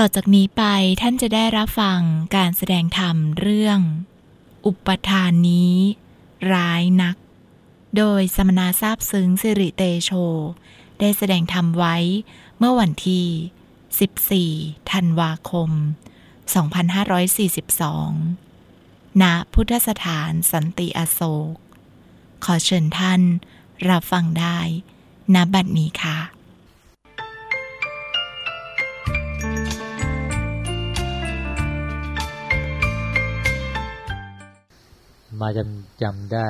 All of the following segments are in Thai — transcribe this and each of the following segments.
ต่อจากนี้ไปท่านจะได้รับฟังการแสดงธรรมเรื่อง อุปทานนี้ ร้ายนัก โดยสมณะทราบซึ้งสิริเตโช ได้แสดงธรรมไว้เมื่อวันที่ 14 ธันวาคม 2542 ณ พุทธสถานสันติอโศก ขอเชิญท่านรับฟังได้ณบัดนี้ค่ะ มาจำจำได้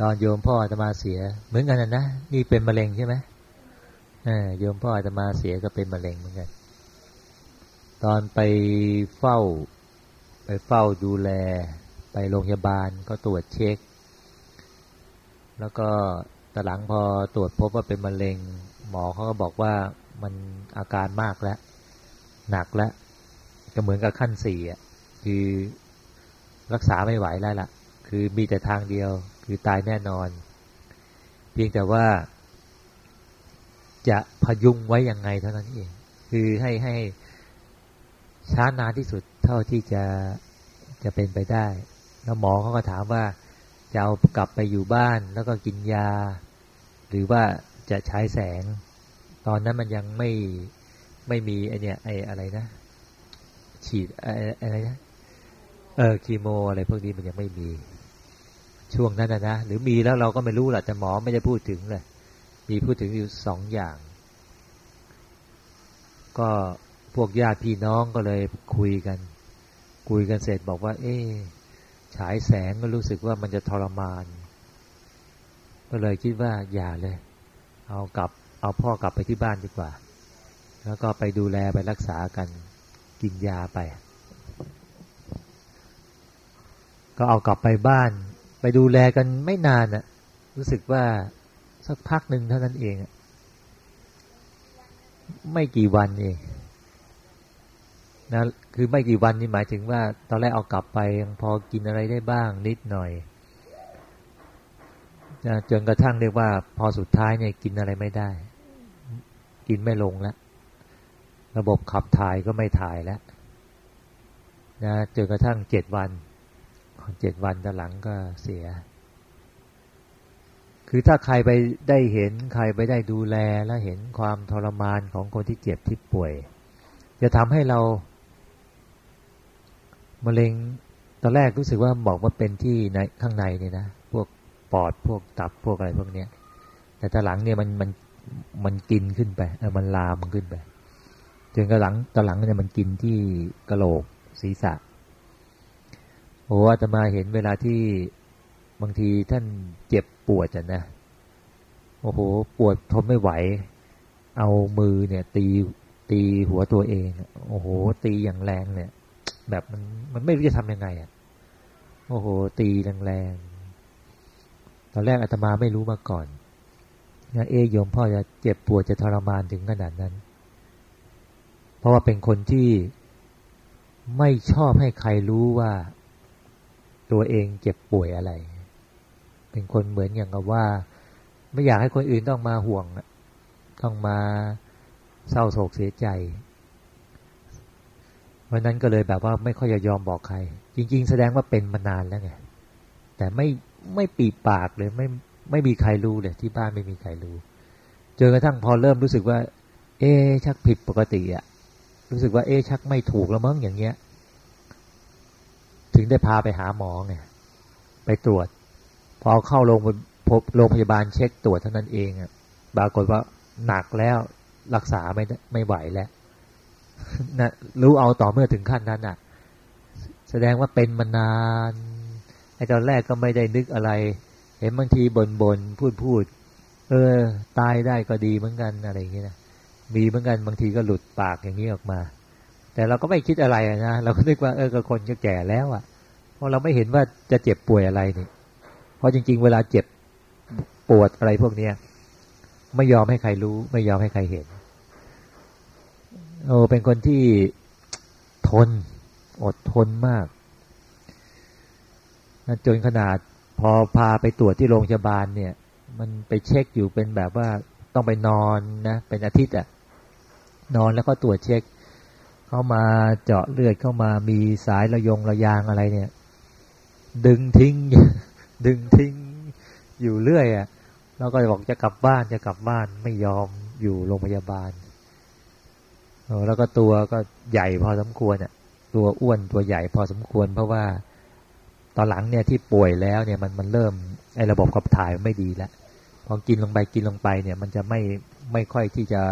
ตอนโยมพ่ออาตมาเสีย เหมือนกันนะ นี่เป็นมะเร็งใช่ไหมโยมพ่ออาตมาเสียก็เป็นมะเร็งเหมือนกัน ตอนไปเฝ้า ไปเฝ้าดูแล ไปโรงพยาบาลก็ตรวจเช็ค แล้วก็ตหลังพอตรวจพบว่าเป็นมะเร็ง หมอเขาก็บอกว่ามันอาการมากแล้ว หนักแล้ว ก็เหมือนกับขั้นสี่อะ คือ รักษาไม่ไหวแล้วล่ะ คือมีแต่ทางเดียว คือตายแน่นอน เพียงแต่ว่า จะพยุงไว้ยังไงเท่านั้นเอง คือให้ให้ช้านานที่สุดเท่าที่จะจะเป็นไปได้ แล้วหมอเขาก็ถามว่าจะเอากลับไปอยู่บ้านแล้วก็กินยา หรือว่าจะใช้แสง ตอนนั้นมันยังไม่ไม่มีไอเนี่ยไออะไรนะ ฉีดไออะไรนะ เออคีโมอะไรพวกนี้มันยังไม่มีช่วงนั้นนะนะหรือมีแล้วเราก็ไม่รู้แหละแต่หมอไม่ได้พูดถึงเลยมีพูดถึงอยู่สองอย่าง ก็พวกญาติพี่น้องก็เลยคุยกัน คุยกันเสร็จบอกว่า เอ๊ฉายแสงก็รู้สึกว่ามันจะทรมาน ก็เลยคิดว่าอย่าเลย เอากลับ เอาพ่อกลับไปที่บ้านดีกว่า แล้วก็ไปดูแลไปรักษากันกินยาไป ก็เอากลับไปบ้าน ไปดูแลกันไม่นานน่ะ รู้สึกว่าสักพักหนึ่งเท่านั้นเอง ไม่กี่วันเองนะคือไม่กี่วันนี่หมายถึงว่า ตอนแรกเอากลับไปยังพอกินอะไรได้บ้างนิดหน่อยนะจนกระทั่งเรียกว่า พอสุดท้ายเนี่ยกินอะไรไม่ได้ กินไม่ลงแล้วระบบขับถ่ายก็ไม่ถ่ายแล้วนะจนกระทั่งเจ็ดวัน เจ็ดวันต่หลังก็เสีย คือถ้าใครไปได้เห็นใครไปได้ดูแลและเห็นความทรมานของคนที่เจ็บที่ป่วย จะทำให้เรามะเร็งตอนแรกรู้สึกว่าบอกว่าเป็นที่ในข้างในเนี่ยนะพวกปอดพวกตับพวกอะไรพวกเนี้ย แต่ตอนหลังเนี่ยมันมันมันกินขึ้นไปเออมันลามมันขึ้นไปจนกระหลังตอนหลังเนี่ยมันกินที่กระโหลกศีรษะ อ้อาตมาเห็นเวลาที่บางทีท่านเจ็บปวดจัะนะโอ้โหปวดทนไม่ไหว เอามือเนี่ย ตีตีหัวตัวเองโอ้โห ตีอย่างแรงเนี่ย แบบมันมันไม่รู้จะทำยังไงอะโอ้โห ตีแรงๆตอนแรกอาตมาไม่รู้มาก่อนนะเอโยมพ่อจะเจ็บปวดจะทรมานถึงขนาดนั้น เพราะว่าเป็นคนที่ไม่ชอบให้ใครรู้ว่า ตัวเองเจ็บป่วยอะไร เป็นคนเหมือนอย่างกับว่า ไม่อยากให้คนอื่นต้องมาห่วง ต้องมาเศร้าโศกเสียใจวันนั้นก็เลยแบบว่าไม่ค่อยจะยอมบอกใคร จริง ๆ แสดงว่าเป็นมานานแล้วไงแต่ไม่ไม่ปีปากเลยไม่ไม่มีใครรู้เลยที่บ้านไม่มีใครรู้จนกระทั่งพอเริ่มรู้สึกว่า เอ๊ชักผิดปกติอะรู้สึกว่าเอ๊ชักไม่ถูกแล้วมั้งอย่างเงี้ย ถึงได้พาไปหาหมอไงไปตรวจ พอเข้าโรงพบโรงพยาบาลเช็คตรวจเท่านั้นเองอะปรากฏว่าหนักแล้วรักษาไม่ไม่ไหวแล้วนะรู้เอาต่อเมื่อถึงขั้นนั้นอะ แสดงว่าเป็นมานานไอ้ตอนแรกก็ไม่ได้นึกอะไร เห็นบางทีบน่นบนพูดพูดเออ ตายได้ก็ดีเหมือนกันอะไรอย่างเงี้ยนะมีเหมือนกันบางทีก็หลุดปากอย่างนี้ออกมา แต่เราก็ไม่คิดอะไรนะเราก็นึกว่าเออก็คนก็แก่แล้วอะ ราะเราไม่เห็นว่าจะเจ็บป่วยอะไรนี่เพราะจริง ๆ เวลาเจ็บปวดอะไรพวกเนี้ยไม่ยอมให้ใครรู้ ไม่ยอมให้ใครเห็น โอ้เป็นคนที่ทน อดทนมากจนขนาดพอพาไปตรวจที่โรงพยาบาลเนี่ย มันไปเช็คอยู่เป็นแบบว่าต้องไปนอนนะเป็นอาทิตย์อะนอนแล้วก็ตรวจเช็ค เข้ามาเจาะเลือดเข้ามามีสายระยงระยางอะไรเนี่ย ดึงทิ้ง ดึงทิ้ง อยู่เรื่อยอะ่ะแล้วก็บอกจะกลับบ้านจะกลับบ้านไม่ยอมอยู่โรงพยาบาลแล้วก็ตัวก็ใหญ่พอสมควรอะตัวอ้วนตัวใหญ่พอสมควร เพราะว่าตอนหลังเนี่ยที่ป่วยแล้วเนี่ยมันมันเริ่มไอ้ระบบขับถ่ายไม่ดีแล้วพอกินลงไปกินลงไปเนี่ย มันจะไม่ไม่ค่อยที่จะ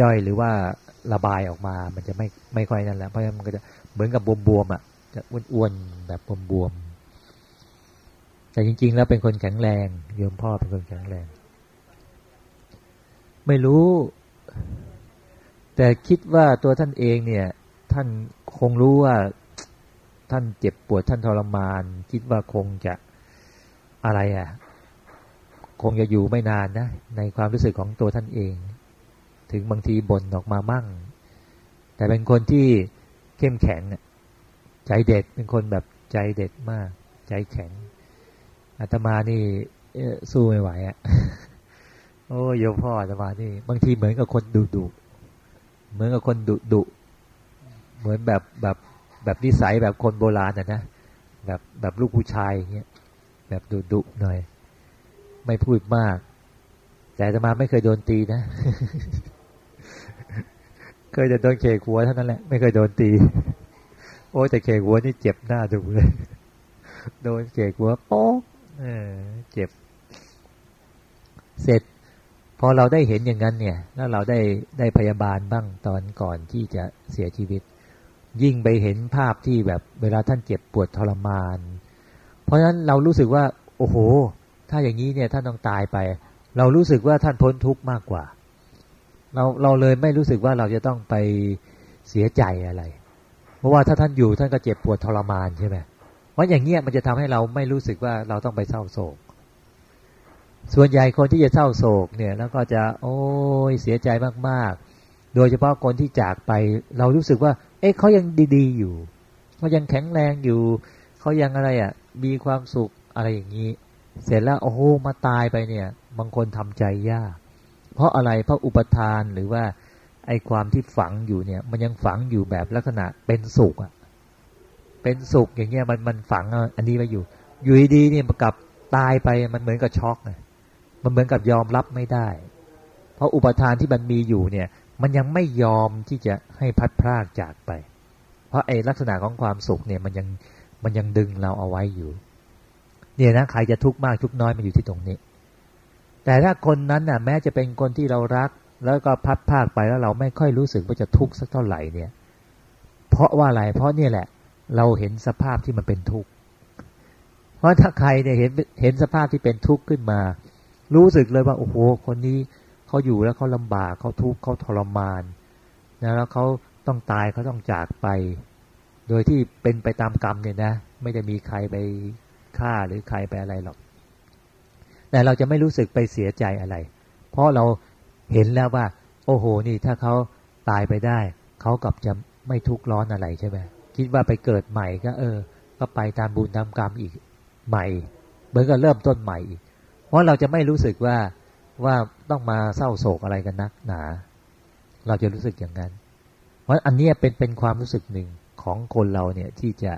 ย่อยหรือว่าระบายออกมา มันจะไม่ไม่ค่อยนั่นแหละเพราะฉะนั้นมันก็จะเหมือนกับบวมๆอะ จะอ้วนๆแบบบวมๆแต่จริง ๆ แล้วเป็นคนแข็งแรงโยมพ่อเป็นคนแข็งแรง ไม่รู้ แต่คิดว่าตัวท่านเองเนี่ย ท่านคงรู้ว่าท่านเจ็บปวดท่านทรมาน คิดว่าคงจะอะไรอะ คงจะอยู่ไม่นานนะ ในความรู้สึกของตัวท่านเอง ถึงบางทีบ่นออกมามั่ง แต่เป็นคนที่เข้มแข็ง ใจเด็ดเป็นคนแบบใจเด็ดมาก ใจแข็งอาตมานี่สู้ไม่ไหวอะโอ้ยพ่ออาตมานี่ บางทีเหมือนกับคนดุดุเหมือนกับคนดุดุเหมือนแบบแบบแบบนิสัยแบบคนโบราณนะนะแบบแบบลูกผู้ชายเงี้ยแบบดุดุหน่อย ไม่พูดมาก แต่จะมาไม่เคยโดนตีนะเคยจะโดนเคหัวเท่านั้นแหละไม่เคยโดนตี โอ้แต่เคหัวนี่เจ็บหน้าดูเลย โดนเคหัวโป๊กเออเจ็บ เสร็จ พอเราได้เห็นอย่างนั้นเนี่ย แล้วเราได้ได้พยาบาลบ้างตอนก่อนที่จะเสียชีวิต ยิ่งไปเห็นภาพที่แบบเวลาท่านเจ็บปวดทรมาน เพราะฉะนั้นเรารู้สึกว่า โอ้โห ถ้าอย่างนี้เนี่ยท่านต้องตายไป เรารู้สึกว่าท่านพ้นทุกข์มากกว่า เราเราเลยไม่รู้สึกว่าเราจะต้องไปเสียใจอะไร ราะว่าถ้าท่านอยู่ท่านก็เจ็บปวดทรมานใช่ไหมเพราะอย่างเงี้ยมันจะทำให้เราไม่รู้สึกว่าเราต้องไปเศร้าโศก ส่วนใหญ่คนที่จะเศร้าโศกเนี่ยแล้วก็จะโอ้ยเสียใจมากๆ โดยเฉพาะคนที่จากไป เรารู้สึกว่า เอ๊ะเขายังดีๆอยู่เขายังแข็งแรงอยู่เขายังอะไรอะ่ะมีความสุขอะไรอย่างนี้ เสร็จแล้วโอ้โหมาตายไปเนี่ย บางคนทำใจยาก เพราะอะไรเพราะอุปทานหรือว่า ไอ้ความที่ฝังอยู่เนี่ย มันยังฝังอยู่แบบลักษณะเป็นสุขอะเป็นสุขอย่างเงี้ยมันมันฝังอันนี้ไว้อยู่ อยู่ดีๆเนี่ยกับตายไปมันเหมือนกับช็อกไงมันเหมือนกับยอมรับไม่ได้ เพราะอุปทานที่มันมีอยู่เนี่ย มันยังไม่ยอมที่จะให้พัดพรากจากไป เพราะไอ้ลักษณะของความสุขเนี่ยมันยังมันยังดึงเราเอาไว้อยู่ เนี่ยนะใครจะทุกข์มากทุกน้อยมันอยู่ที่ตรงนี้ แต่ถ้าคนนั้นน่ะ แม้จะเป็นคนที่เรารัก แล้วก็พัดพากไปแล้วเราไม่ค่อยรู้สึกว่าจะทุกข์สักเท่าไหร่เนี่ย เพราะว่าอะไร เพราะเนี่ยแหละ เราเห็นสภาพที่มันเป็นทุกข์ เพราะถ้าใครเนี่ยเห็นเห็นสภาพที่เป็นทุกข์ขึ้นมา รู้สึกเลยว่าโอ้โหคนนี้เขาอยู่แล้วเขาลำบากเขาทุกข์เขาทรมานนะแล้วเขาต้องตายเขาต้องจากไป โดยที่เป็นไปตามกรรมเนี่ยนะ ไม่ได้มีใครไปฆ่าหรือใครไปอะไรหรอก แต่เราจะไม่รู้สึกไปเสียใจอะไร เพราะเรา เห็นแล้วว่า โอ้โห นี่ถ้าเขาตายไปได้ เขากลับจะไม่ทุกข์ร้อนอะไรใช่ไหมคิดว่าไปเกิดใหม่ก็ เออ ก็ไปตามบุญตามกรรมอีกใหม่ เหมือนกับเริ่มต้นใหม่อีก เพราะเราจะไม่รู้สึกว่าว่าต้องมาเศร้าโศกอะไรกันนักหนา เราจะรู้สึกอย่างนั้น เพราะอันนี้เป็นเป็นความรู้สึกหนึ่งของคนเราเนี่ยที่จะ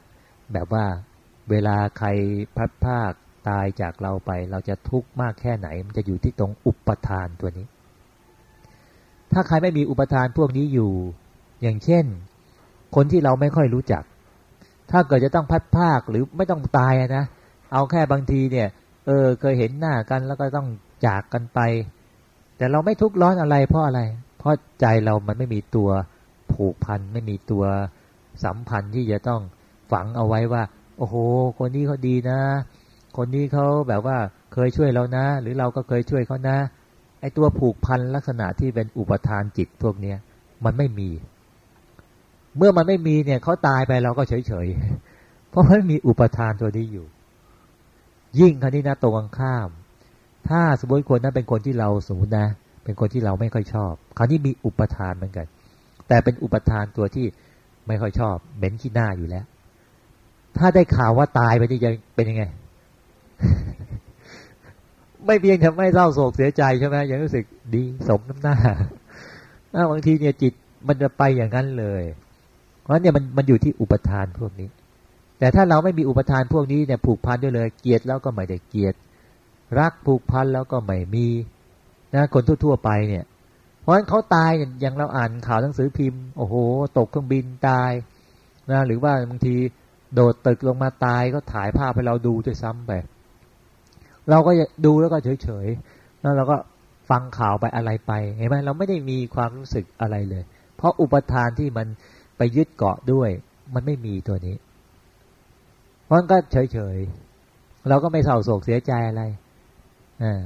แบบว่าเวลาใครพัดภาคตายจากเราไป เราจะทุกข์มากแค่ไหน มันจะอยู่ที่ตรงอุปทานตัวนี้ ถ้าใครไม่มีอุปทานพวกนี้อยู่ อย่างเช่น คนที่เราไม่ค่อยรู้จัก ถ้าเกิดจะต้องพัดภาคหรือไม่ต้องตายนะ เอาแค่บางทีเนี่ย เออ เคยเห็นหน้ากันแล้วก็ต้องจากกันไป แต่เราไม่ทุกข์ร้อนอะไรเพราะอะไร เพราะใจเรามันไม่มีตัวผูกพันไม่มีตัวสัมพันธ์ที่จะต้องฝังเอาไว้ว่า โอ้โห คนนี้เขาดีนะ คนนี้เขาแบบว่าเคยช่วยเรานะ หรือเราก็เคยช่วยเขานะ ไอตัวผูกพันลักษณะที่เป็นอุปทานจิตพวกเนี้ยมันไม่มี เมื่อมันไม่มีเนี่ยเขาตายไปเราก็เฉยเฉยเพราะมันมีอุปทานตัวนี้อยู่ ยิ่งครนี้นะตรงข้าม ถ้าสมมติคนนั้นเป็นคนที่เราสมมตินะ เป็นคนที่เราไม่ค่อยชอบคราวนี้มีอุปทานเหมือนกัน แต่เป็นอุปทานตัวที่ไม่ค่อยชอบเหม็นขี้หน้าอยู่แล้ว ถ้าได้ข่าวว่าตายไปนี่จะเป็นยังไง ไม่เพียงแต่ไม่เศร้าโศกเสียใจใช่ไหมยังรู้สึกดีสมน้ำหน้าบางทีเนี่ยจิตมันจะไปอย่างนั้นเลยเพราะเนี่ยมันมันอยู่ที่อุปทานพวกนี้ แต่ถ้าเราไม่มีอุปทานพวกนี้เนี่ยผูกพันด้วยเลย เกียดแล้วก็ไม่ได้เกียดรักผูกพันแล้วก็ไม่มีนะคนทั่วๆไปเนี่ย เพราะฉะนั้นเขาตายอย่างเราอ่านข่าวหนังสือพิมพ์โอ้โห ตกเครื่องบินตายนะหรือว่าบางทีโดดตึกลงมาตายก็ถ่ายภาพให้เราดูด้วยซ้ำไป เราก็ดูแล้วก็เฉยๆแล้วเราก็ฟังข่าวไปอะไรไปเห็นไหมเราไม่ได้มีความรู้สึกอะไรเลย เพราะอุปทานที่มันไปยึดเกาะด้วย มันไม่มีตัวนี้เพราะมันก็เฉยๆเราก็ไม่เศร้าโศกเสียใจอะไรอ่า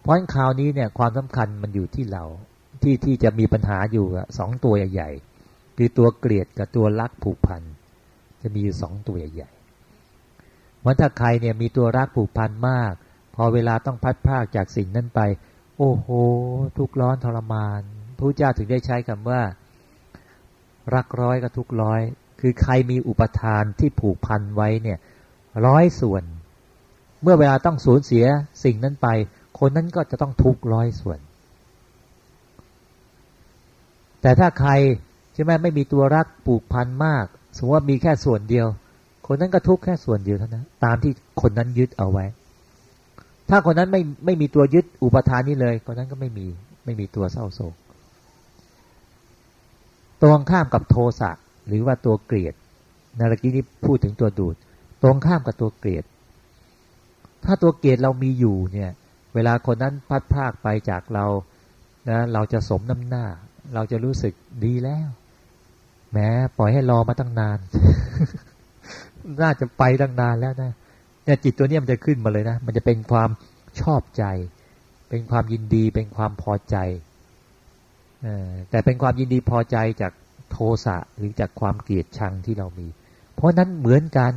เพราะงั้นคราวนี้เนี่ยความสำคัญมันอยู่ที่เราที่ที่จะมีปัญหาอยู่สองตัวใหญ่ๆคือตัวเกลียดกับตัวรักผูกพันจะมีอยู่สองตัวใหญ่ ๆมันถ้าใครเนี่ยมีตัวรักผูกพันมาก พอเวลาต้องพัดพากจากสิ่งนั้นไป โอ้โห ทุกร้อนทรมานพระเจ้าถึงได้ใช้คำว่า รักร้อยกับทุกร้อย คือใครมีอุปทานที่ผูกพันไว้เนี่ยร้อยส่วน เมื่อเวลาต้องสูญเสียสิ่งนั้นไป คนนั้นก็จะต้องทุกร้อยส่วน แต่ถ้าใครใช่ไหมไม่มีตัวรักผูกพันมาก สมมติว่ามีแค่ส่วนเดียว คนนั้นก็ทุกแค่ส่วนเดียวเท่านั้นตามที่คนนั้นยึดเอาไว้ ถ้าคนนั้นไม่ไม่มีตัวยึดอุปทานนี้เลย คนนั้นก็ไม่มีไม่มีตัวเศร้าโศกตรงข้ามกับโทสะหรือว่าตัวเกลียดนาฬิกี้นี้พูดถึงตัวดูด ตรงข้ามกับตัวเกลียด ถ้าตัวเกลียดเรามีอยู่เนี่ย เวลาคนนั้นพัดพากไปจากเรานะเราจะสมน้ำหน้า เราจะรู้สึกดีแล้วแม้ปล่อยให้รอมาตั้งนาน น่าจะไปตั้งนานแล้วนะเนี่ยจิตตัวนี้มันจะขึ้นมาเลยนะ มันจะเป็นความชอบใจ เป็นความยินดี เป็นความพอใจแต่เป็นความยินดีพอใจจากโทสะหรือจากความเกลียดชังที่เรามี เพราะนั้นเหมือนกัน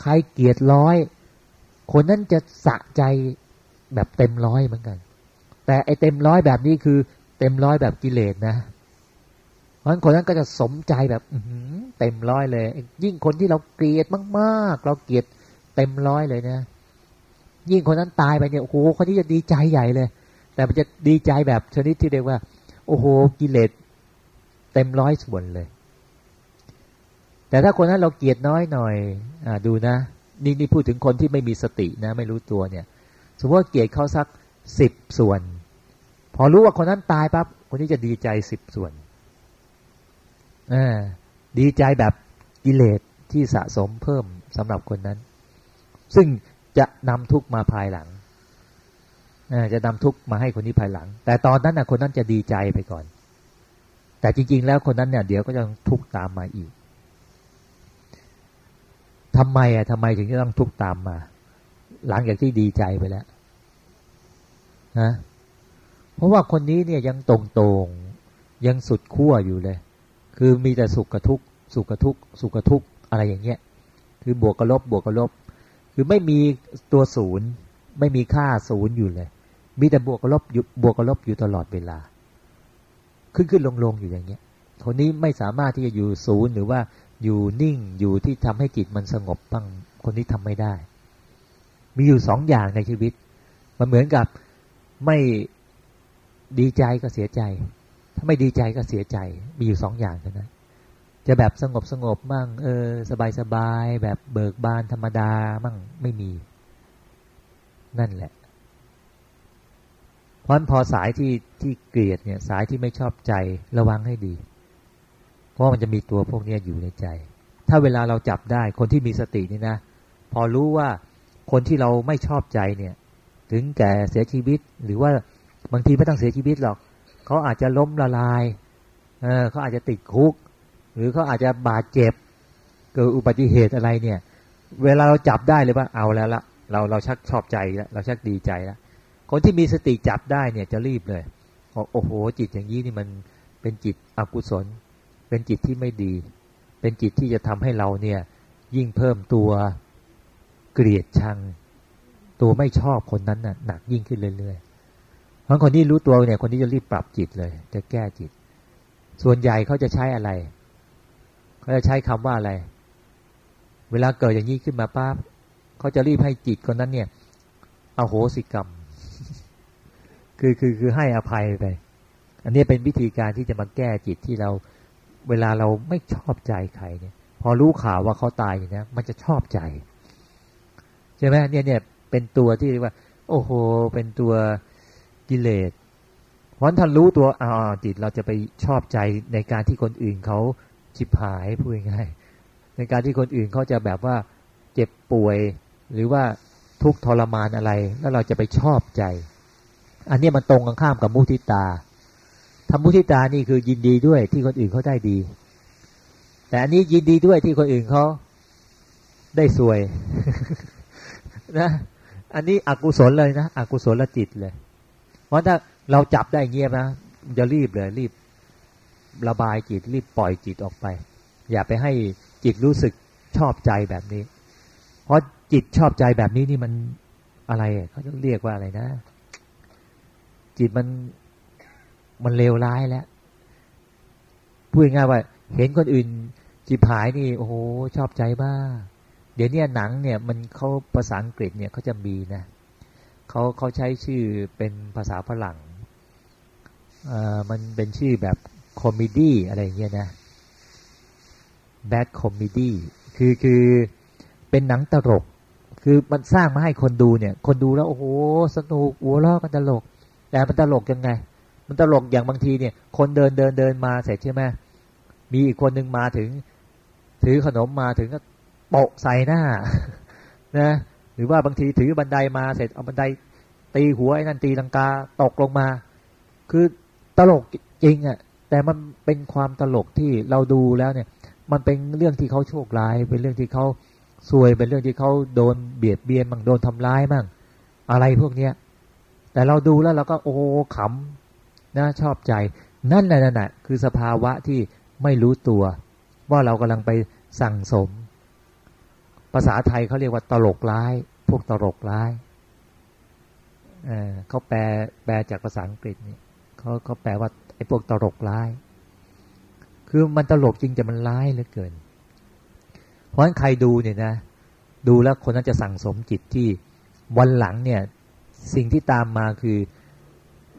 ใครเกลียดร้อย คนนั้นจะสะใจแบบเต็มร้อยเหมือนกัน แต่ไอเต็มร้อยแบบนี้คือ เต็มร้อยแบบกิเลสนะ เพราะฉะนั้นคนนั้นก็จะสมใจแบบเต็มร้อยเลย ยิ่งคนที่เราเกลียดมากๆ เราเกลียดเต็มร้อยเลยนะ ยิ่งคนนั้นตายไปเนี่ยโอ้โหคนนี้จะดีใจใหญ่เลย แต่มันจะดีใจแบบชนิดที่เรียกว่า โอ้โหกิเลสเต็มร้อยส่วนเลย แต่ถ้าคนนั้นเราเกลียดน้อยหน่อยอ่าดูนะนี่นี่พูดถึงคนที่ไม่มีสตินะ ไม่รู้ตัวเนี่ย สมมติว่าเกลียดเขาสักสิบส่วน พอรู้ว่าคนนั้นตายปั๊บคนนี้จะดีใจสิบส่วน ดีใจแบบกิเลสที่สะสมเพิ่มสำหรับคนนั้น ซึ่งจะนำทุกมาภายหลังจะนำทุกมาให้คนนี้ภายหลัง แต่ตอนนั้นนะคนนั้นจะดีใจไปก่อน แต่จริง ๆ แล้วคนนั้นเนี่ยเดี๋ยวก็จะทุกตามมาอีกทำไมอะทำไมถึงจะต้องทุกตามมา หลังจากที่ดีใจไปแล้วนะเพราะว่าคนนี้เนี่ยยังตรงๆยังสุดขั้วอยู่เลย คือมีแต่สุขกับทุกสุขกับทุกสุขกับทุกอะไรอย่างเงี้ย คือบวกกับลบบวกกับลบ คือไม่มีตัวศูนย์ไม่มีค่าศูนย์อยู่เลย มีแต่บวกกับลบอยู่บวกกับลบอยู่ตลอดเวลา ขึ้นขึ้นลงลงอยู่อย่างเงี้ยคนนี้ไม่สามารถที่จะอยู่ศูนย์หรือว่าอยู่นิ่งอยู่ที่ทำให้จิตมันสงบบ้างคนนี้ทำไม่ได้ มีอยู่สองอย่างในชีวิต มันเหมือนกับไม่ดีใจก็เสียใจ ถ้าไม่ดีใจก็เสียใจมีอยู่สองอย่างเท่านั้นจะแบบสงบสงบมั่งเออ สบายสบายแบบเบิกบานธรรมดามั่งไม่มี นั่นแหละเพราะพอสายที่ที่เกลียดเนี่ย สายที่ไม่ชอบใจระวังให้ดี เพราะมันจะมีตัวพวกนี้อยู่ในใจ ถ้าเวลาเราจับได้คนที่มีสตินี่นะ พอรู้ว่าคนที่เราไม่ชอบใจเนี่ย ถึงแก่เสียชีวิตหรือว่าบางทีไม่ต้องเสียชีวิตหรอก เขาอาจจะล้มละลายเเขาอาจจะติดคุก หรือเขาอาจจะบาดเจ็บ เกิดอุบัติเหตุอะไรเนี่ย เวลาเราจับได้เลยว่าเอาแล้วละเราเราชักชอบใจแล้วเราชักดีใจแล้วคนที่มีสติจับได้เนี่ยจะรีบเลยบอกโอ้โห จิตอย่างนี้นี่มันเป็นจิตอกุศล เป็นจิตที่ไม่ดี เป็นจิตที่จะทำให้เราเนี่ยยิ่งเพิ่มตัวเกลียดชัง ตัวไม่ชอบคนนั้นน่ะหนักยิ่งขึ้นเรื่อยๆ ราะคนที่รู้ตัวเนี่ย คนที่จะรีบปรับจิตเลย จะแก้จิต ส่วนใหญ่เขาจะใช้อะไรเขาจะใช้คำว่าอะไร เวลาเกิดอย่างนี้ขึ้นมาปั๊บเขาจะรีบให้จิตคนนั้นเนี่ยอโหสิกรรม คือคือคือให้อภัยไป อันนี้เป็นวิธีการที่จะมาแก้จิตที่เรา เวลาเราไม่ชอบใจใครเนี่ย พอรู้ข่าวว่าเขาตายอย่างนี้มันจะชอบใจ ใช่ไหมเนี่ยเนี่ยเป็นตัวที่เรียกว่า โอ้โห เป็นตัว กิเลสเพราะท่านรู้ตัวอ่าจิตเราจะไปชอบใจในการที่คนอื่นเขาจิบหายพูดง่ายในการที่คนอื่นเขาจะแบบว่าเจ็บป่วย หรือว่าทุกทรมานอะไร แล้วเราจะไปชอบใจ อันนี้มันตรงกันข้ามกับมุทิตาทำมุทิตานี่คือยินดีด้วยที่คนอื่นเขาได้ดี แต่อันนี้ยินดีด้วยที่คนอื่นเขาได้สวยนะ อันนี้อกุศลเลยนะอกุศลจิตเลย เพราะถ้าเราจับได้เงียบนะจะรีบเลยรีบระบายจิตรีบปล่อยจิตออกไป อย่าไปให้จิตรู้สึกชอบใจแบบนี้ เพราะจิตชอบใจแบบนี้นี่มันอะไรเขาจะเรียกว่าอะไรนะ จิตมันมันเลวร้ายแล้วพูดง่ายว่า เห็นคนอื่นจีบหายนี่โอ้โหชอบใจมาเดี๋ยวนี้หนังเนี่ย มันเขาภาษาอังกฤษเนี่ยเขาจะมีนะ เขาเขาใช้ชื่อเป็นภาษาฝรั่งเอ่อมันเป็นชื่อแบบคอมมดี้อะไรเงี้ยนะแบดคอมมดี้คือคือเป็นหนังตลก คือมันสร้างมาให้คนดูเนี่ย คนดูแล้วโอ้โหสนุกหัวเราะกันตลก แต่มันตลกยังไง มันตลกอย่างบางทีเนี่ย คนเดินเดินเดินมาเสร็จใช่ไหมมีอีกคนหนึ่งมาถึง ถือขนมมาถึงก็โปะใส่หน้า นะ รือว่าบางทีถือบันไดมาเสร็จเอาบันไดตีหัวไอ้นั่นตีลังกาตกลงมา คือตลกจริงอะ่ะ แต่มันเป็นความตลกที่เราดูแล้วเนี่ย มันเป็นเรื่องที่เขาโชคร้าย เป็นเรื่องที่เขาซวยเป็นเรื่องที่เขาโดนเบียดเบียนบ้างโดนทำร้ายบ้างอะไรพวกเนี้ย แต่เราดูแล้วเราก็โอ้ขำนะชอบใจ นั่นแหละนั่นแหะคือสภาวะที่ไม่รู้ตัว ว่าเรากำลังไปสั่งสม ภาษาไทยเขาเรียกว่าตลกร้าย พวกตลกร้ายเเขาแปลแปลจากภาษาอังกฤษนี่เขาเขาแปลว่าไอ้พวกตลกร้าย คือมันตลกจริงแต่มันร้ายเหลือเกิน เพราะฉะนั้นใครดูเนี่ยนะ ดูแล้วคนนั้นจะสั่งสมจิตที่วันหลังเนี่ย สิ่งที่ตามมาคือ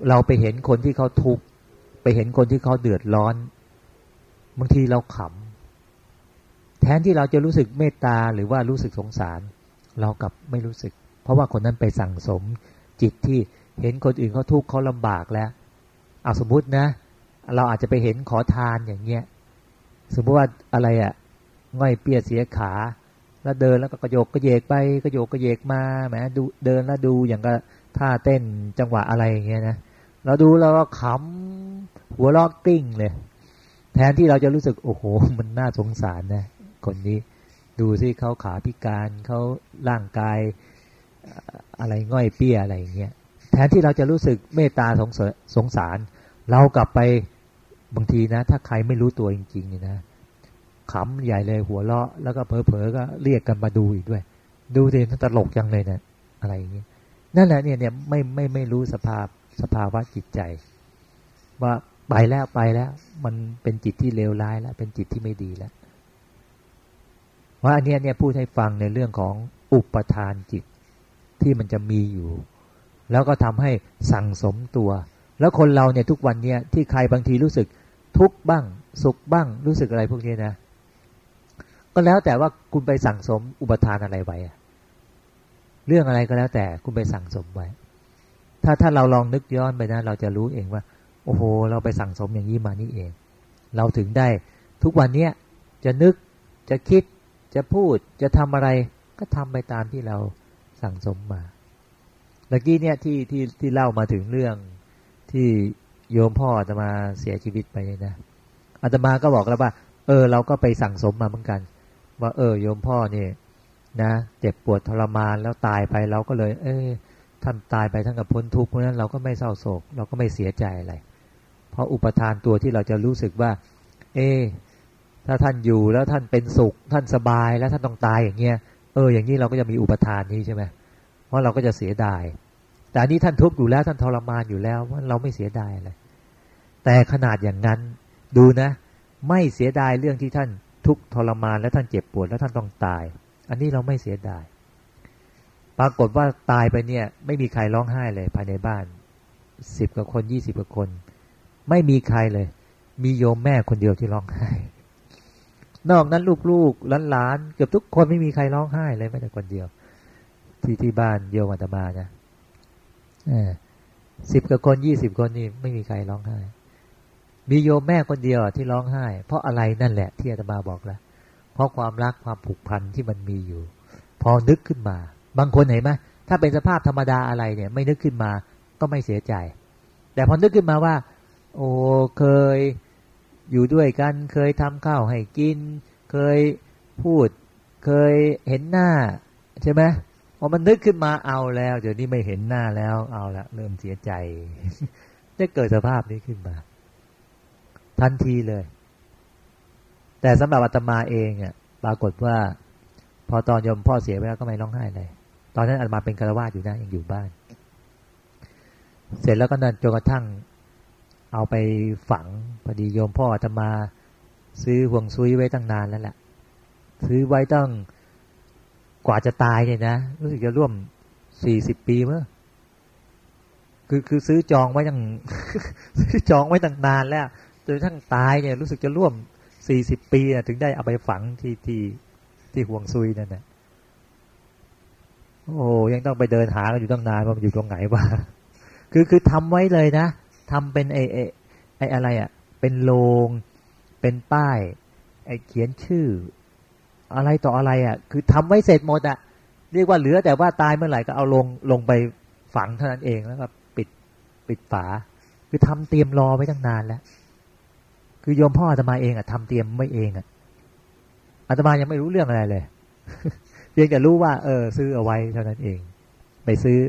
เราไปเห็นคนที่เขาทุกข์ไปเห็นคนที่เขาเดือดร้อนบางทีเราขำแทนที่เราจะรู้สึกเมตตาหรือว่ารู้สึกสงสาร เรากับไม่รู้สึก เพราะว่าคนนั้นไปสั่งสมจิตที่เห็นคนอื่นเขาทุกข์เขาลำบากแล้วเอาสมมุตินะ เราอาจจะไปเห็นขอทานอย่างเงี้ยสมมติว่าอะไรอะ่ะง่อยเปียเสียขา แล้วเดินแล้วก็กระโยกกระเยกไปกระโยกกระเยกมาแหมดูเดินแล้วดูอย่างก็ท่าเต้นจังหวะอะไรอย่างเงี้ยนะเราดูเราก็ขำหัวลอกกิ้งเลยแทนที่เราจะรู้สึกโอ้โห มันน่าสงสารนะคนนี้ ดูสิเขาขาพิการเขาร่างกายอะไรง่อยเปี้ยอะไรอย่างเงี้ยแทนที่เราจะรู้สึกเมตตาสงสงสาร เรากลับไปบางทีนะ ถ้าใครไม่รู้ตัวจริงๆนะขำใหญ่เลยหัวเราะแล้วก็เผลอๆก็เรียกกันมาดูอีกด้วย ดูสิตลกจังเลยเนะี่ยอะไรอย่างเงี้ยนั่นแหละเนี่ยเนี่ยไม่ไม่ไม่รู้สภาพสภาวะจิตใจ ว่าไปแล้วไปแล้ว มันเป็นจิตที่เลวร้ายแล้ว เป็นจิตที่ไม่ดีแล้ว ว่าอันนี้เนี่ยพูดให้ฟังในเรื่องของอุปทานจิตที่มันจะมีอยู่ แล้วก็ทำให้สั่งสมตัว แล้วคนเราเนี่ยทุกวันเนี่ยที่ใครบางทีรู้สึกทุกข์บ้าง สุขบ้าง รู้สึกอะไรพวกนี้นะ ก็แล้วแต่ว่าคุณไปสั่งสมอุปทานอะไรไว้เรื่องอะไรก็แล้วแต่คุณไปสั่งสมไว้ ถ้าถ้าเราลองนึกย้อนไปนะ เราจะรู้เองว่า โอ้โห เราไปสั่งสมอย่างนี้มานี่เอง เราถึงได้ทุกวันเนี้ยจะนึกจะคิด จะพูดจะทำอะไรก็ทำไปตามที่เราสั่งสมมาเมื่อกี้เนี่ยที่ที่ที่เล่ามาถึงเรื่องที่โยมพ่ออาตมาเสียชีวิตไปนะอาตมาก็บอกแล้วว่า เออ เราก็ไปสั่งสมมาเหมือนกัน ว่าเออโยมพ่อเนี่ยนะเจ็บปวดทรมานแล้วตายไปเราก็เลย เออท่านตายไปทั้งกับพ้นทุกข์เพราะนั้นเราก็ไม่เศร้าโศก เราก็ไม่เสียใจอะไร เพราะอุปทานตัวที่เราจะรู้สึกว่า เอ ถ้าท่านอยู่แล้วท่านเป็นสุข ท่านสบายแล้วท่านต้องตายอย่างเงี้ยเอออย่างนี้เราก็จะมีอุปทานนี้ใช่ไหมเพราะเราก็จะเสียดาย แต่อันนี้ท่านทุกข์อยู่แล้วท่านทรมานอยู่แล้วว่าเราไม่เสียดายอะไรแต่ขนาดอย่างนั้นดูนะ ไม่เสียดายเรื่องที่ท่านทุกข์ทรมานและท่านเจ็บปวดแล้วท่านต้องตาย อันนี้เราไม่เสียดาย ปรากฏว่าตายไปเนี่ย ไม่มีใครร้องไห้เลยภายในบ้านสิบกว่าคนยี่สิบกว่าคน ไม่มีใครเลย มีโยมแม่คนเดียวที่ร้องไห้ นอกนั้นลูกๆหลานๆเกือบทุกคนไม่มีใครร้องไห้เลยแม้แต่คนเดียว ที่ที่บ้านโยมอาตมานะสิบกับคนยี่สิบคนนี่ไม่มีใครร้องไห้ มีโยมแม่คนเดียวที่ร้องไห้ เพราะอะไรนั่นแหละ ที่อาตมาบอกแล้วเพราะความรักความผูกพันที่มันมีอยู่ พอนึกขึ้นมา บางคนเห็นไหมถ้าเป็นสภาพธรรมดาอะไรเนี่ย ไม่นึกขึ้นมาก็ไม่เสียใจ แต่พอนึกขึ้นมาว่า โอ้เคย อยู่ด้วยกันเคยทำข้าวให้กิน เคยพูด เคยเห็นหน้า ใช่ไหมพอมันนึกขึ้นมาเอาแล้ว เดี๋ยวนี้ไม่เห็นหน้าแล้วเอาละเริ่มเสียใจ จะเกิดสภาพนี้ขึ้นมา ทันทีเลย แต่สำหรับอาตมาเองอะปรากฏว่า พอตอนยมพ่อเสียไปแล้วก็ไม่ร้องไห้เลยตอนนั้นอาตมาเป็นคารวาสอยู่นะยังอยู่บ้าน เสร็จแล้วก็นั่นจนกระทั่ง เอาไปฝังพอดีโยมพ่ออาตมาซื้อห่วงซุยไว้ตั้งนานแล้วแหละซื้อไว้ตั้งกว่าจะตายเนี่ยนะรู้สึกจะร่วมสี่สิบปีเมื่อคือคือซื้อจองไว้ตั้งซื้อจองไว้ตั้งนานแล้วจนทั้งตายเนี่ยรู้สึกจะร่วมสี่สิบปีถึงได้เอาไปฝังที่ที่ที่ห่วงซุยนั่นแหละโอ้ยังต้องไปเดินหากันอยู่ตั้งนานว่ามันอยู่ตรงไหนวะคือคือทำไว้เลยนะ ทำเป็นไอ้ไอ้ไอ้อะไรอะ่ะ เป็นโลง เป็นป้าย ไอ้เขียนชื่อ อะไรต่ออะไรอะ่ะ คือทำไว้เสร็จหมดอะ่ะ เรียกว่าเหลือแต่ว่าตายเมื่อไหร่ก็เอาลงลงไปฝังเท่านั้นเองแล้วก็ปิดปิดฝา คือทำเตรียมรอไว้ตั้งนานแล้ว คือโยมพ่ออาตมาเองอะ่ะทำเตรียมไม่เองอะ่ะอาตมายังไม่รู้เรื่องอะไรเลยเพียงแต่รู้ว่า เออ ซื้อเอาไว้เท่านั้นเอง ไปซื้อ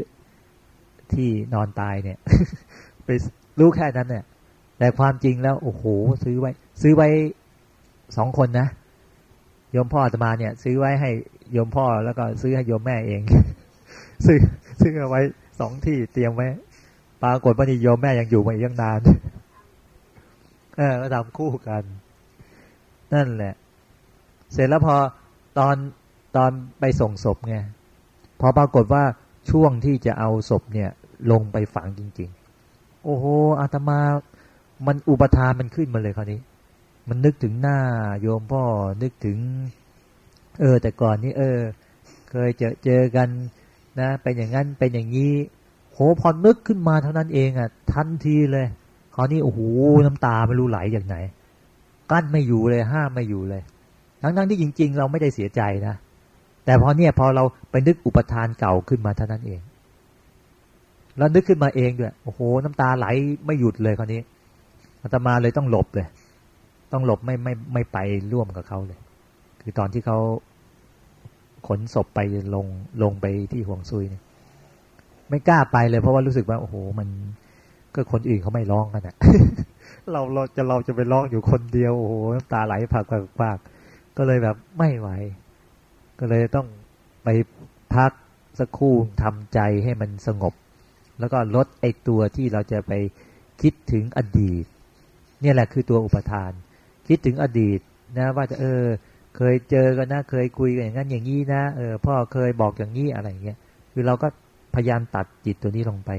ที่นอนตายเนี่ย ไป รู้แค่นั้นเนี่ย แต่ความจริงแล้ว โอ้โห ซื้อไว้ ซื้อไว้สองคนนะโยมพ่ออาตมาเนี่ย ซื้อไว้ให้โยมพ่อแล้วก็ซื้อให้โยมแม่เอง ซื้อซื้อเอาไว้สองที่เตรียมไว้ปรากฏว่านี่โยมแม่ยังอยู่มาอีกยังนาน เออก็ทำคู่กัน นั่นแหละ เสร็จแล้วพอตอนตอนไปส่งศพไงพอปรากฏว่าช่วงที่จะเอาศพเนี่ย ลงไปฝังจริง ๆ โอ้โหอาตมา มันอุปทานมันขึ้นมาเลยคราวนี้ มันนึกถึงหน้าโยมพ่อนึกถึง เออ แต่ก่อนนี้เออ เคยเจอเจอกันนะเป็นอย่างนั้นเป็นอย่างนี้โหพอนึกขึ้นมาเท่านั้นเองอะ ทันทีเลยคราวนี้โอ้โหน้ำตาไม่รู้ไหลอย่างไหน กั้นไม่อยู่เลยห้ามไม่อยู่เลย ทั้งๆที่จริง ๆ เราไม่ได้เสียใจนะแต่พอเนี่ยพอเราไปนึกอุปทานเก่าขึ้นมาเท่านั้นเอง แล้วนึกขึ้นมาเองด้วยโอ้โห น้ำตาไหลไม่หยุดเลยคราวนี้อาตมาเลยต้องหลบเลย ต้องหลบไม่ไม่ไม่ไปร่วมกับเขาเลย คือตอนที่เขาขนศพไปลงลงไปที่ห่วงซุยเนี่ย ไม่กล้าไปเลย เพราะว่ารู้สึกว่าโอ้โห มันก็คนอื่นเขาไม่ร้องกันอะเราเราจะเราจะไปร้องอยู่คนเดียวโอ้โหน้ำตาไหลผักผักก็เลยแบบไม่ไหว ก็เลยต้องไปพักสักครู่ทำใจให้มันสงบ แล้วก็ลดไอตัวที่เราจะไปคิดถึงอดีต เนี่ยแหละคือตัวอุปทาน คิดถึงอดีตนะว่าจะเออ เคยเจอกันนะเคยคุยกันอย่างนั้นอย่างนี้นะเออพ่อเคยบอกอย่างนี้อะไรอย่างเงี้ยคือเราก็พยายามตัดจิตตัวนี้ลงไป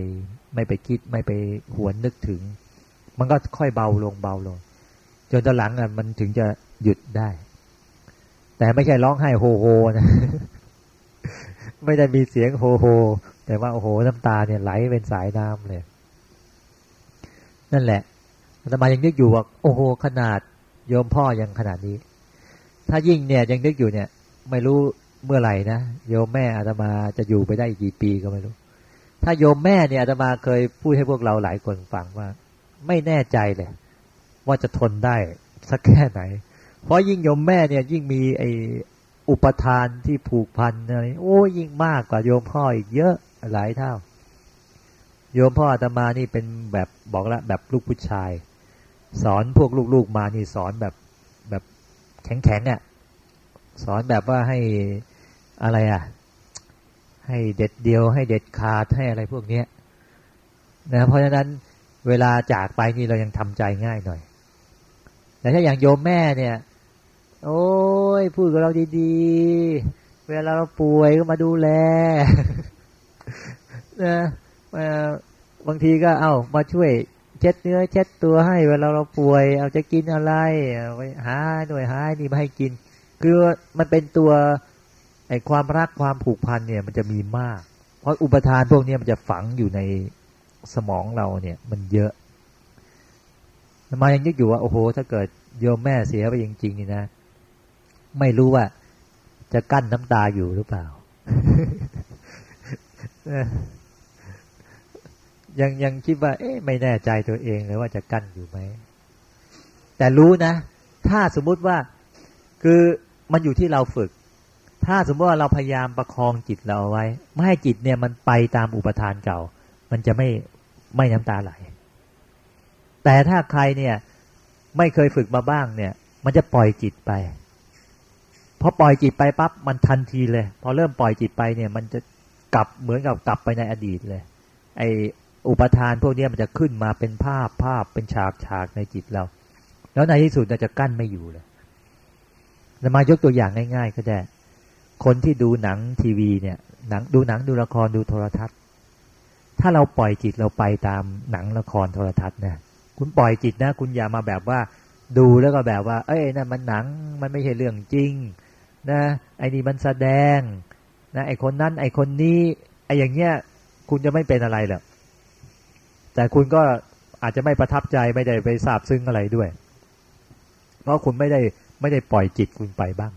ไม่ไปคิดไม่ไปหวนนึกถึง มันก็ค่อยเบาลงเบาลง จนตอนหลังอะมันถึงจะหยุดได้ แต่ไม่ใช่ร้องไห้โฮโฮนะ ไม่ได้มีเสียงโฮโฮแต่ว่าโอ้โหน้ำตาเนี่ยไหลเป็นสายน้ำเลย นั่นแหละอาตมายังนึกอยู่ว่าโอ้โหขนาดโยมพ่อยังขนาดนี้ ถ้ายิ่งเนี่ยยังนึกอยู่เนี่ย ไม่รู้เมื่อไหร่นะโยมแม่อาตมาจะอยู่ไปได้อีกกี่ปีก็ไม่รู้ ถ้าโยมแม่เนี่ยอาตมาเคยพูดให้พวกเราหลายคนฟังว่า ไม่แน่ใจเลยว่าจะทนได้สักแค่ไหน เพราะยิ่งโยมแม่เนี่ยยิ่งมีไอ อุปทานที่ผูกพันอะไรโอ้ยิ่งมากกว่าโยมพ่ออีกเยอะหลายเท่า โยมพ่ออาตมานี่เป็นแบบบอกละแบบลูกผู้ชาย สอนพวกลูกๆมานี่สอนแบบแบบแข็งๆอะสอนแบบว่าให้อะไรอะ ให้เด็ดเดียวให้เด็ดขาดให้อะไรพวกเนี้ยนะเพราะฉะนั้นเวลาจากไปนี่เรายังทำใจง่ายหน่อยแต่ถ้าอย่างโยมแม่เนี่ย โอ้ยพูดกับเราดีๆ เวลาเราป่วยก็มาดูแลนะบางทีก็เอา้ามาช่วยเช็ดเนื้อเช็ดตัวให้ เวลาเราป่วย เอาจะกินอะไรไปหาหน่วยหานี่มาให้กิน คือมันเป็นตัวไอความรักความผูกพันเนี่ยมันจะมีมาก เพราะอุปทานพวกนี้มันจะฝังอยู่ในสมองเราเนี่ย มันเยอะมายังยึดอยู่ว่าโอ้โห ถ้าเกิดโยมแม่เสียไปจริงๆนี่นะ ไม่รู้ว่า จะกั้นน้ำตาอยู่หรือเปล่า ยังยังคิดว่า เอ๊ะไม่แน่ใจตัวเองเลยว่าจะกั้นอยู่ไหม แต่รู้นะ ถ้าสมมุติว่า คือมันอยู่ที่เราฝึก ถ้าสมมติว่าเราพยายามประคองจิตเราเอาไว้ ไม่ให้จิตเนี่ยมันไปตามอุปทานเก่า มันจะไม่ไม่น้ำตาไหล แต่ถ้าใครเนี่ย ไม่เคยฝึกมาบ้างเนี่ย มันจะปล่อยจิตไป พอปล่อยจิตไปปั๊บมันทันทีเลย พอเริ่มปล่อยจิตไปเนี่ย มันจะกลับเหมือนกับกลับไปในอดีตเลย ไออุปทานพวกนี้มันจะขึ้นมาเป็นภาพภาพเป็นฉากฉากในจิตเรา แล้วในที่สุดเราจะกั้นไม่อยู่เลยจะมายกตัวอย่างง่าย ๆ ก็ได้ คนที่ดูหนังทีวีเนี่ยหนังดูหนังดูละครดูโทรทัศน์ ถ้าเราปล่อยจิตเราไปตามหนังละครโทรทัศน์นะคุณปล่อยจิตนะ คุณอย่ามาแบบว่า ดูแล้วก็แบบว่า เอ้ยนั่นมันหนังมันไม่ใช่เรื่องจริง นะไอ้นี่มันแสดงนะไอ้คนนั้นไอ้คนนี้ไอ้อย่างเงี้ยคุณจะไม่เป็นอะไรหรอกแต่คุณก็อาจจะไม่ประทับใจไม่ได้ไปทราบซึ้งอะไรด้วย เพราะคุณไม่ได้ไม่ได้ปล่อยจิตคุณไปบ้าง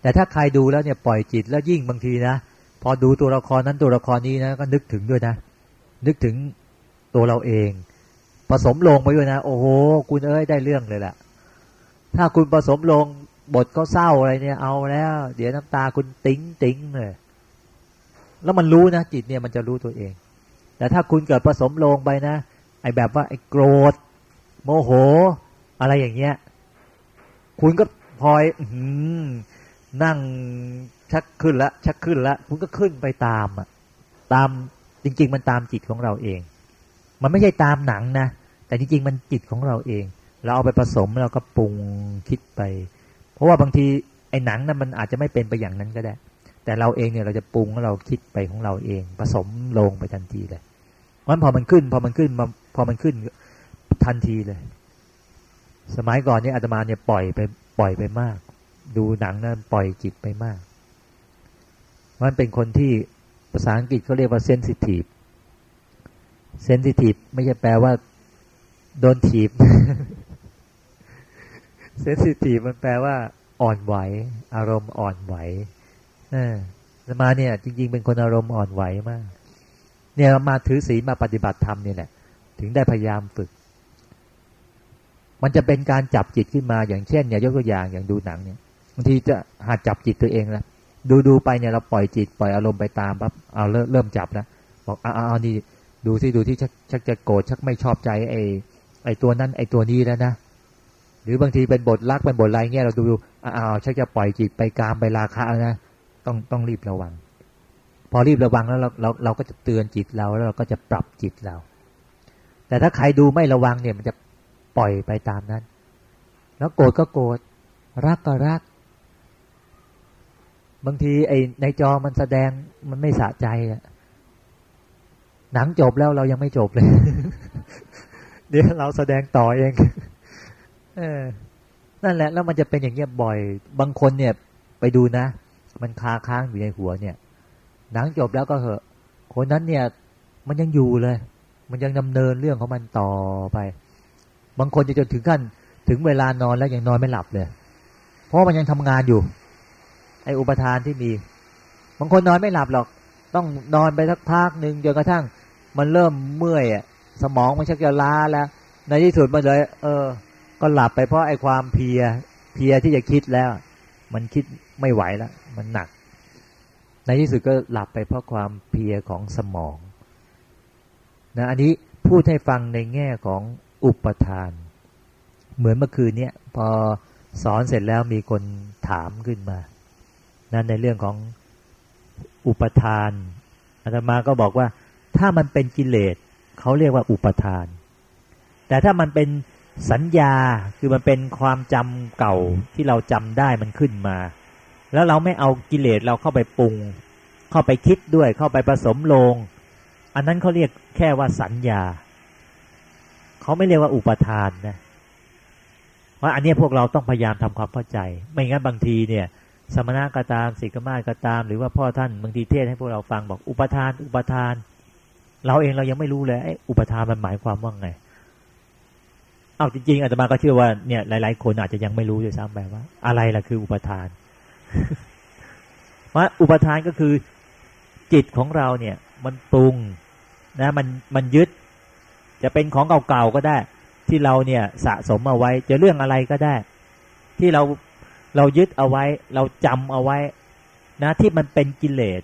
แต่ถ้าใครดูแล้วเนี่ยปล่อยจิตแล้วยิ่งบางทีนะพอดูตัวละครนั้นตัวละครนี้นะก็นึกถึงด้วยนะ นึกถึงตัวเราเอง ผสมลงไปด้วยนะ โอ้โห คุณเอ้ยได้เรื่องเลยแหละถ้าคุณผสมลง บทก็เศร้าอะไรเนี่ยเอาแล้ว เดี๋ยวน้ำตาคุณติ้งติ้งเลยแล้วมันรู้นะจิตเนี่ยมันจะรู้ตัวเอง แต่ถ้าคุณเกิดผสมลงไปนะ ไอ้แบบว่าไอ้โกรธ โมโห อะไรอย่างเงี้ย คุณก็พลอยนั่งชักขึ้นละชักขึ้นละคุณก็ขึ้นไปตามอะ ตามจริง ๆ มันตามจิตของเราเอง มันไม่ใช่ตามหนังนะแต่จริงๆมันจิตของเราเอง เราเอาไปผสมเราก็ปรุงคิดไป เพราะว่าบางทีไอ้หนังนะั้นมันอาจจะไม่เป็นไปอย่างนั้นก็ได้ แต่เราเองเนี่ยเราจะปรุงแล้วเราคิดไปของเราเอง ผสมลงไปทันทีเลยมันพอมันขึ้น พอมันขึ้นมาพอมันขึ้นทันทีเลย สมัยก่อนเนี่ยอาตมาเนี่ยปล่อยไปปล่อยไปมาก ดูหนังนั้นปล่อยจิตไปมากมันเป็นคนที่ภาษาอังกฤษเขาเรียกว่า sensitive sensitive ไม่ใช่แปลว่าโดนถีบ sensitive มันแปลว่า อ่อนไหว อารมณ์อ่อนไหวนะมาเนี่ย จริง ๆ เป็นคนอารมณ์อ่อนไหวมาก เนี่ยมาถือศีลมาปฏิบัติธรรมเนี่ยแหละถึงได้พยายามฝึก มันจะเป็นการจับจิตขึ้นมาอย่างเช่นเนี่ยยกตัวอย่างอย่างดูหนังเนี่ยบางทีจะหัดจับจิตตัวเองแล้วดูดูไปเนี่ยเราปล่อยจิตปล่อยอารมณ์ไปตามปั๊บเอาเริ่มจับแล้วบอกเอาเอานี่ดูสิดูที่ชักชักจะโกรธชักไม่ชอบใจไอ้ไอ้ตัวนั้นไอ้ตัวนี้แล้วนะ รือบางทีเป็นบทรักเป็นบทอะไรเงี้ยเราดูอ้าวชักจะปล่อยจิตไปกามไปราคะนะต้องต้องรีบระวัง พอรีบระวังแล้วเราเราเราก็จะเตือนจิตเราแล้วเราก็จะปรับจิตเรา แต่ถ้าใครดูไม่ระวังเนี่ยมันจะปล่อยไปตามนั้น แล้วโกรธก็โกรธรักก็รัก บางทีไอ้ในจอมันแสดงมันไม่สะใจอะหนังจบแล้วเรายังไม่จบเลย เดี๋ยวเราแสดงต่อเอง เออ นั่นแหละ แล้วมันจะเป็นอย่างเงี้ยบ่อย บางคนเนี่ย ไปดูนะ มันคาค้างอยู่ในหัวเนี่ย หนังจบแล้วก็เหอะ คนนั้นเนี่ย มันยังอยู่เลย มันยังดำเนินเรื่องของมันต่อไป บางคนจะจนถึงขั้นถึงเวลานอนแล้วยังนอนไม่หลับเลย เพราะมันยังทำงานอยู่ ไออุปทานที่มี บางคนนอนไม่หลับหรอก ต้องนอนไปสักพักหนึ่งจนกระทั่ง มันเริ่มเมื่อยอะ สมองมันชักจะล้าแล้ว ในที่สุดมันเลย เออ ก็หลับไปเพราะไอ้ความเพียเพียที่จะคิดแล้ว มันคิดไม่ไหวแล้ว มันหนัก ในที่สุดก็หลับไปเพราะความเพียของสมองนะอันนี้พูดให้ฟังในแง่ของอุปทาน เหมือนเมื่อคืนเนี้ยพอสอนเสร็จแล้วมีคนถามขึ้นมานะในเรื่องของอุปทานอาตมาก็บอกว่าถ้ามันเป็นกิเลสเขาเรียกว่าอุปทาน แต่ถ้ามันเป็น สัญญาคือมันเป็นความจำเก่าที่เราจำได้มันขึ้นมา แล้วเราไม่เอากิเลสเราเข้าไปปรุง เข้าไปคิดด้วยเข้าไปผสมลง อันนั้นเขาเรียกแค่ว่าสัญญาเขาไม่เรียกว่าอุปทานนะว่าอันนี้พวกเราต้องพยายามทำความเข้าใจ ไม่งั้นบางทีเนี่ย สมณะก็ตามสิกมาก็ตาม หรือว่าพ่อท่านบางทีเทศให้พวกเราฟังบอกอุปทาน อุปทาน เราเองเรายังไม่รู้เลยไอ้อุปทานมันหมายความว่าไง เอาจริงๆอาตมาก็เชื่อว่าเนี่ยหลาย ๆ คนอาจจะยังไม่รู้ด้วยซ้ำไปว่า อะไรล่ะคืออุปทานว่าอุปทานก็คือจิตของเราเนี่ย มันปรุงนะมันมันยึด จะเป็นของเก่าๆก็ได้ ที่เราเนี่ยสะสมเอาไว้ จะเรื่องอะไรก็ได้ ที่เราเรายึดเอาไว้ เราจำเอาไว้ นะที่มันเป็นกิเลส